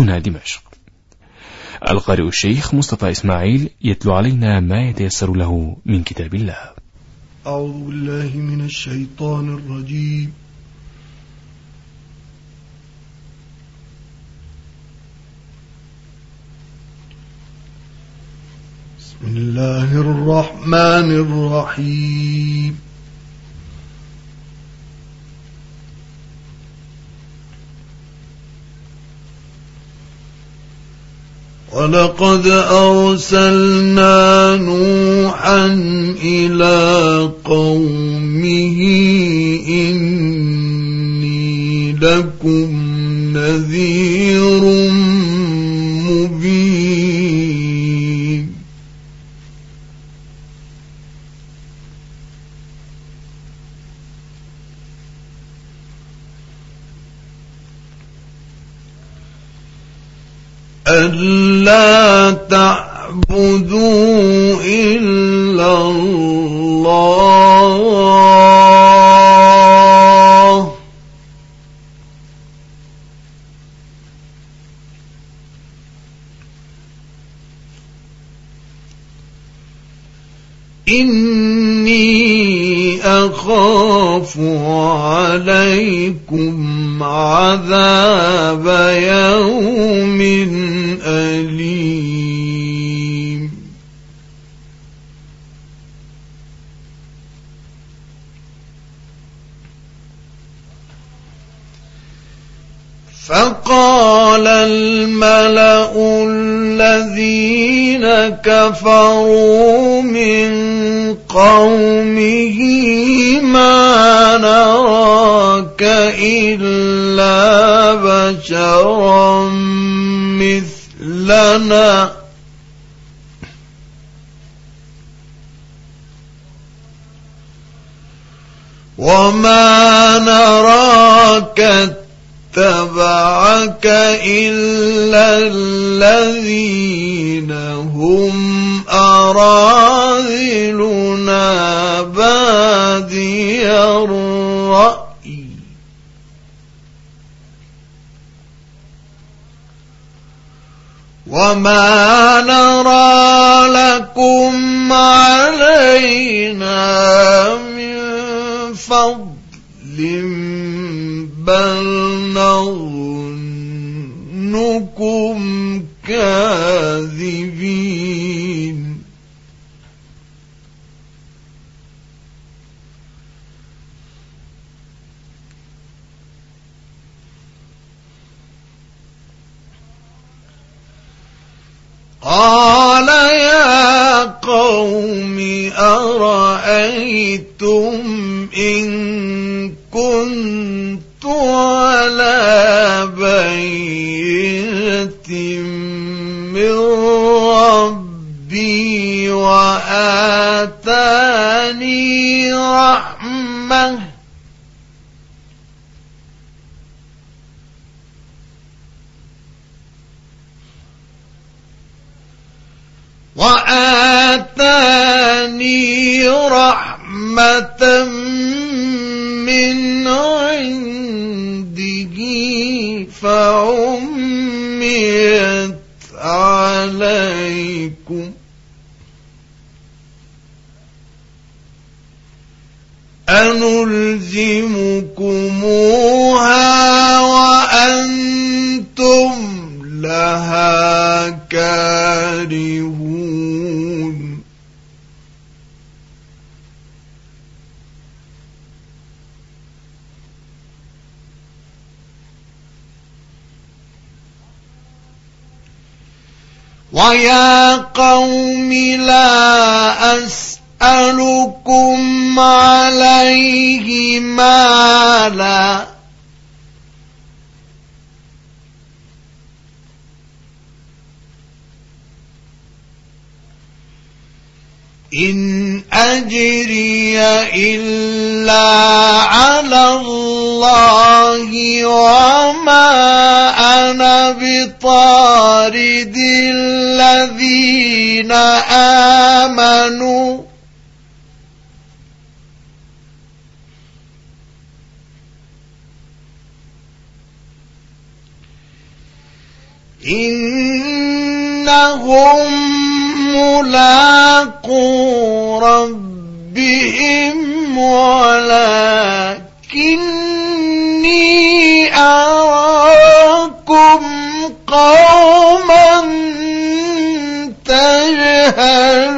هنا دمشق. القارئ الشيخ مصطفى إسماعيل يتلو علينا ما يتيسر له من كتاب الله. أعوذ بالله من الشيطان الرجيم. بسم الله الرحمن الرحيم. ولقد أرسلنا نوحا إلى قومه ألا تعبدوا إلا الله. أخاف عليكم عذاب يوم أليم. فقال الملأ الذين كفروا من قومه ما نراك إلا بشرا مثلنا. وما نراك اتبعك إلا الذين هم أراذلنا بادي الرأي. وما نرى لكم علينا من فضل بل نظنكم أرأيتم من عنده فعميت عليكم. أنلزمكموها ويا قوم لا أسألكم عليه مالا. إن أجري إلا على الله وما أنا بطارد الذين آمنوا. إنهم ملاقو ربهم ولكني قوما تجهلون.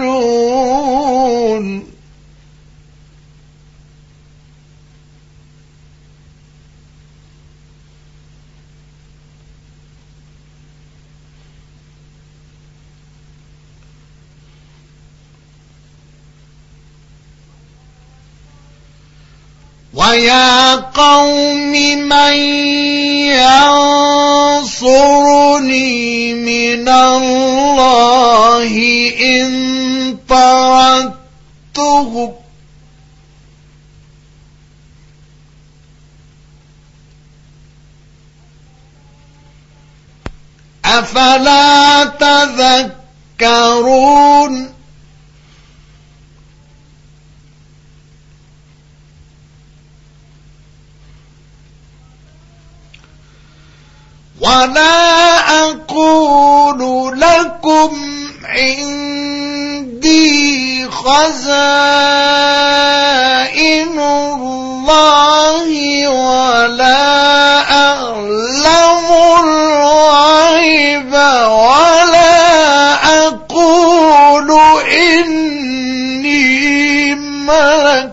ويا قوم من ينصرني من الله إن طردتهم أفلا تذكرون؟ ولا أقول لكم عندي خزائن الله ولا أعلم الغيب ولا أقول إني ملك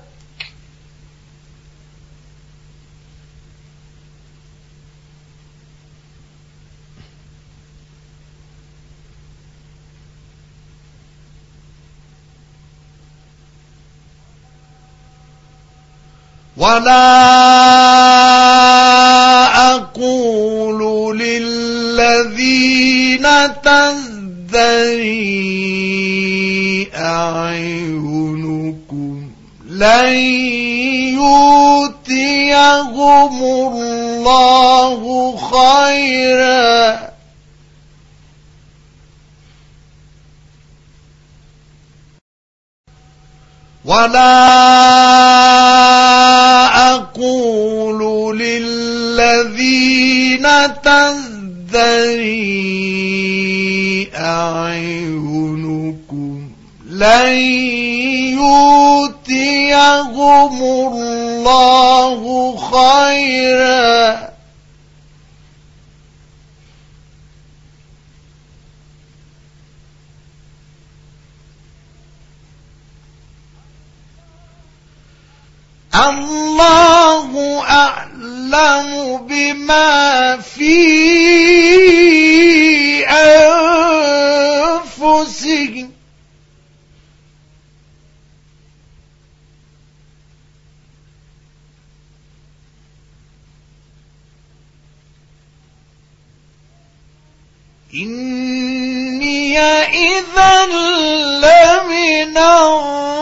ولا أقول للذين تزدري أعينكم لن يؤتيهم الله خيرا. ولا أقول للذين تزدري أعينكم لن يؤتيهم الله خيرا. الله أعلم بما في أنفسهم. إني إذا لمن الظالمين.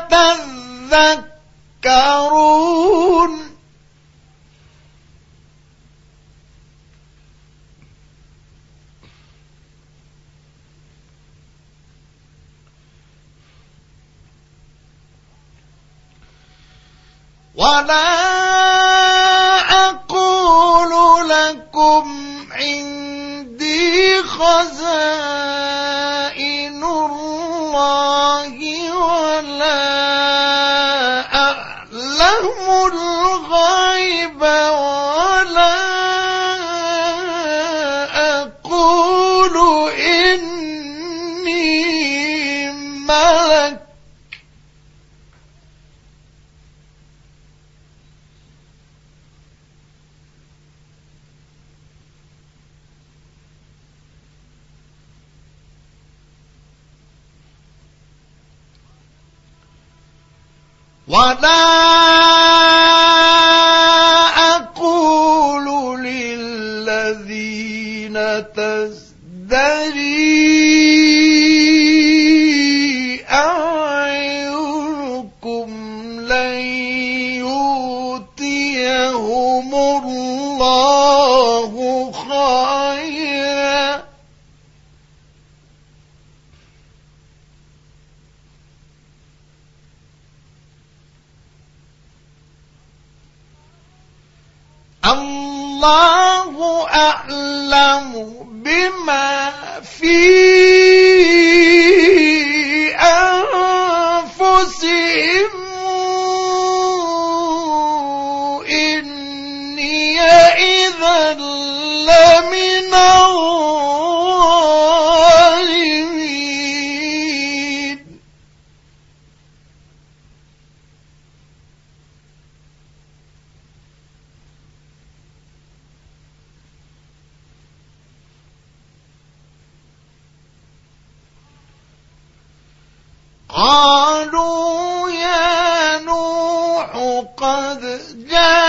ولا لن يؤتيهم الله خيرا. الله أعلم بما في أنفسهم. قد جاء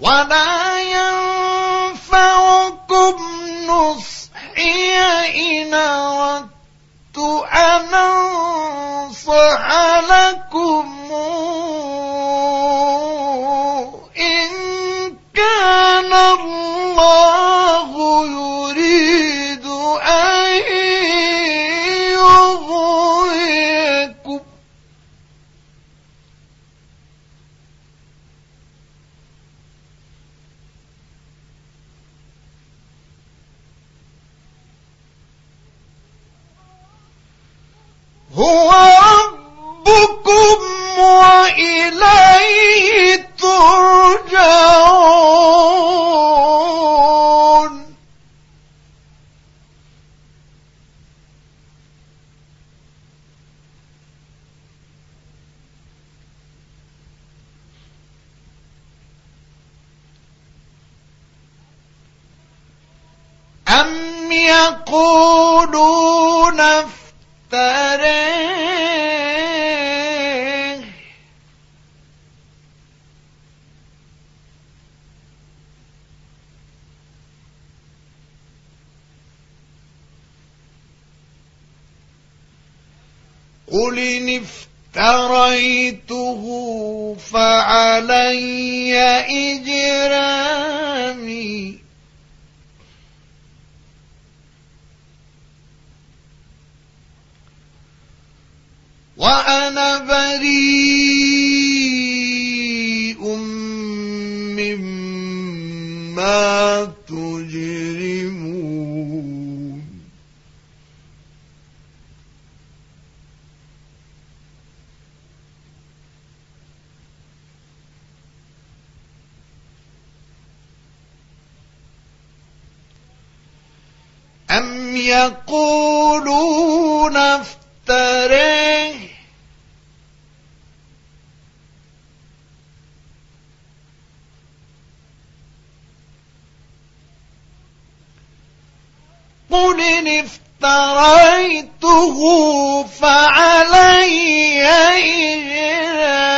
ولا ينفعكم نصحي إن أردت أن أنصح لكم أم يقولون افتريه؟ قل إن افتريته فعلي إجرام وأنا بريء مما تجرمون. أم يقولون افتريه قل إن افتريته فعلي إجرامي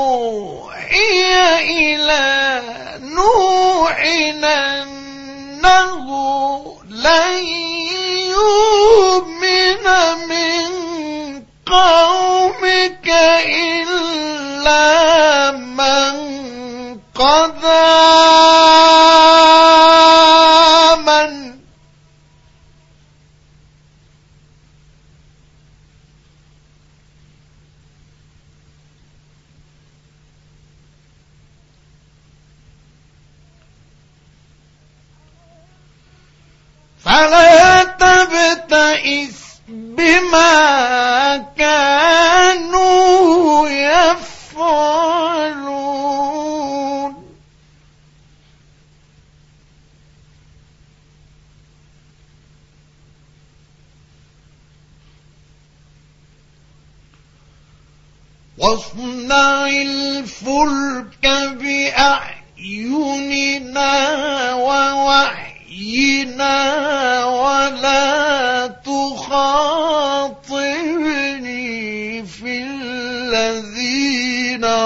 وأوحي إلى نوح أنه لن يؤمن من قومك فلا تبتئس بما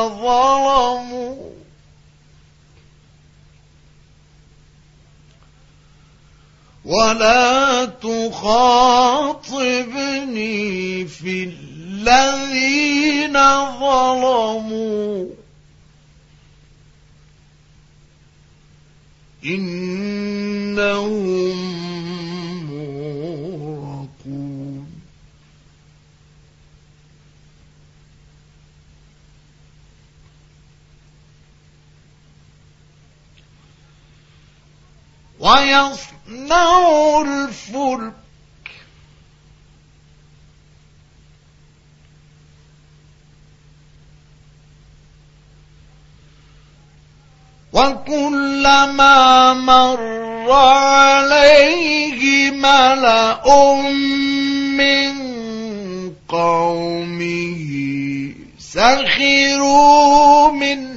ظلموا. ولا تخاطبني في الذين ظلموا. إنهم ويصنع الفلك. وكلما مر عليه ملأ من قومه سخروا منه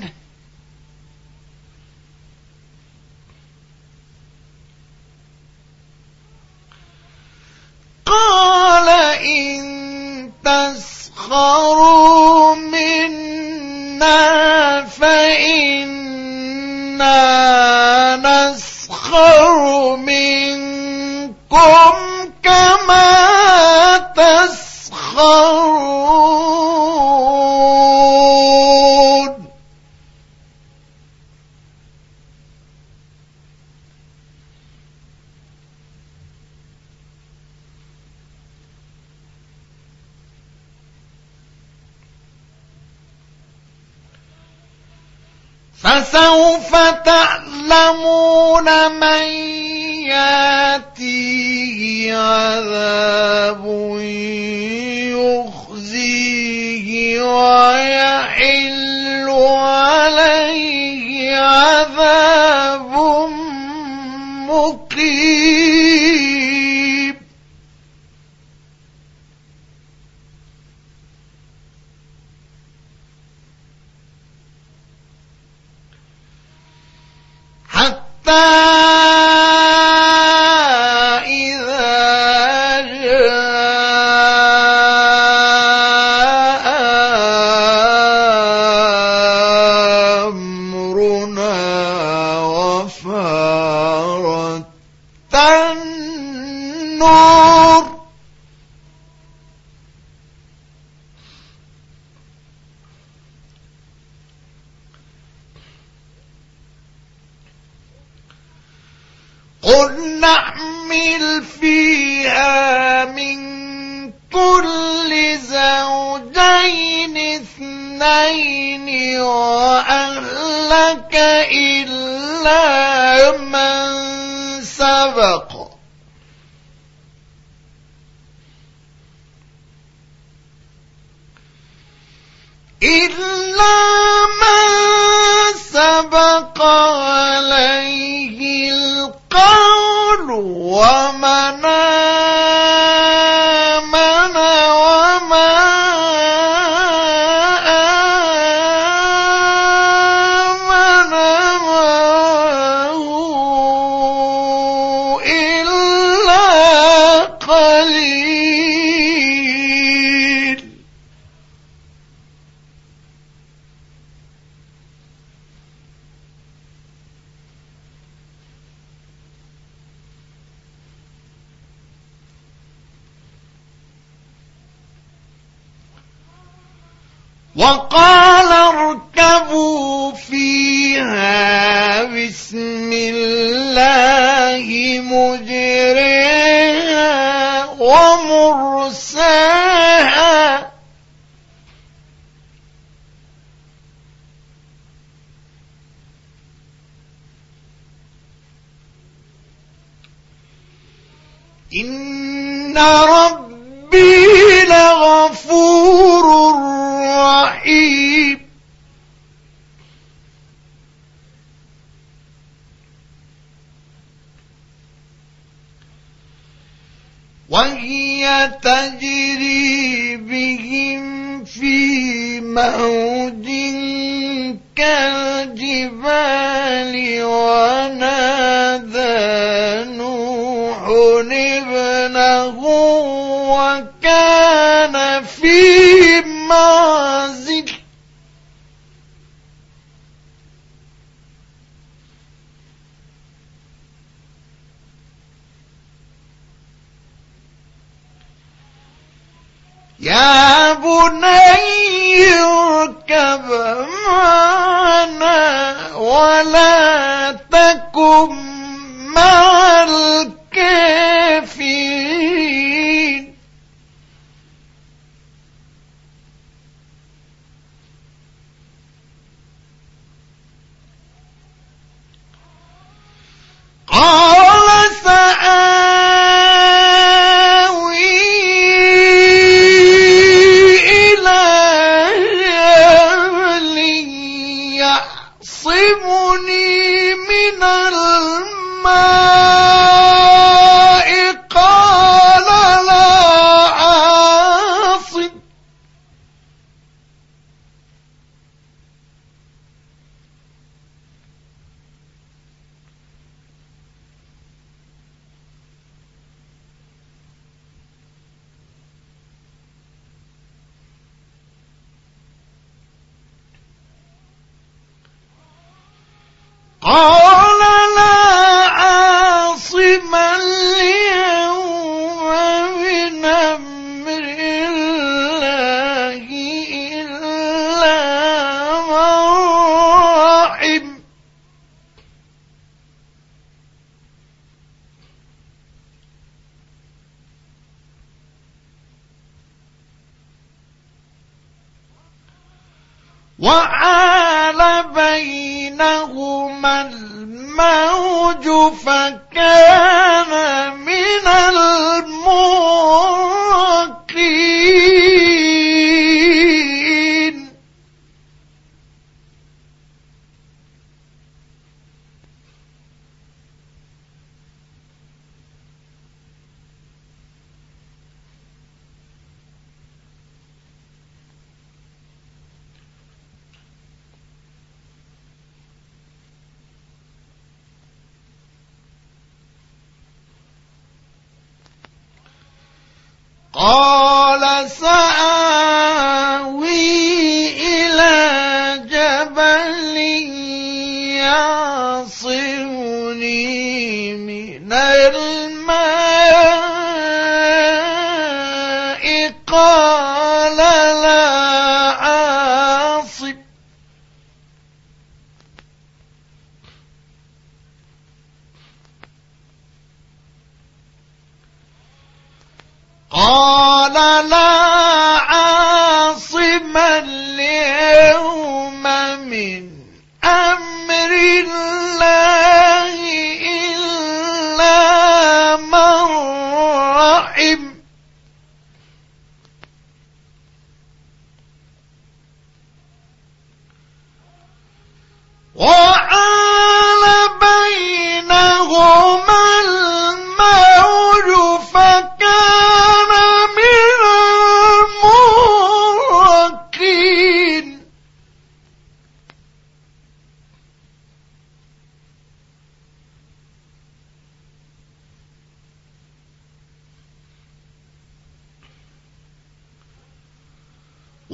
فسوف تعلمون من ياتيه عذاب يخزيه ويحل عليه عذاب نحمل فيها من كل زوجين اثنين وأهلك إلا من سبق. إلا من سبق عليه القول وقال اركبوا فيها بسم الله مجريها ومرساها. إن ربي تجري بهم في موج يا بني اركب معنا ولا تكن وحال بينهما الموج فكان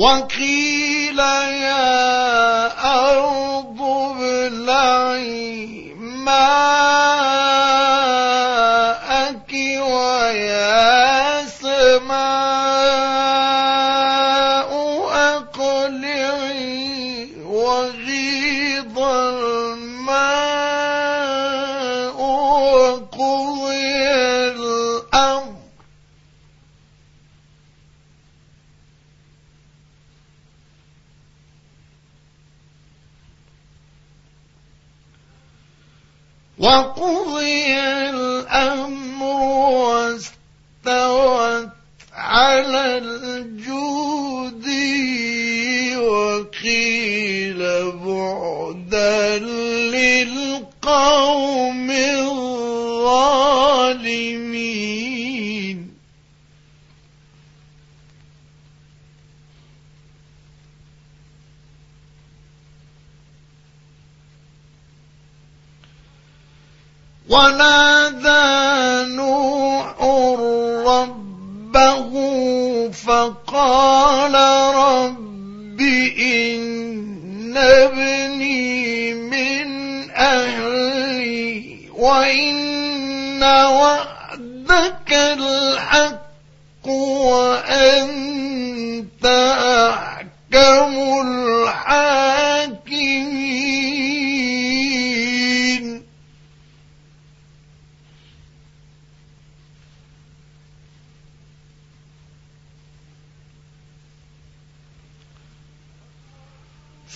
وقيل يا أرض ابلعي ماءك وقضي الأمر واستوت على الجود وقيل بعدا للقوم ونادى نوح ربه فقال رب إن ابني من أهلي وإن وعدك الحق وأنت أحكم الحاكمين.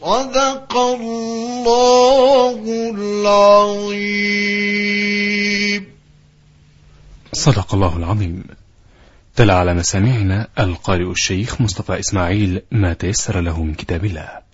صدق الله العظيم. صدق الله العظيم. تلا على مسامعنا القارئ الشيخ مصطفى إسماعيل ما تيسر له من كتاب الله.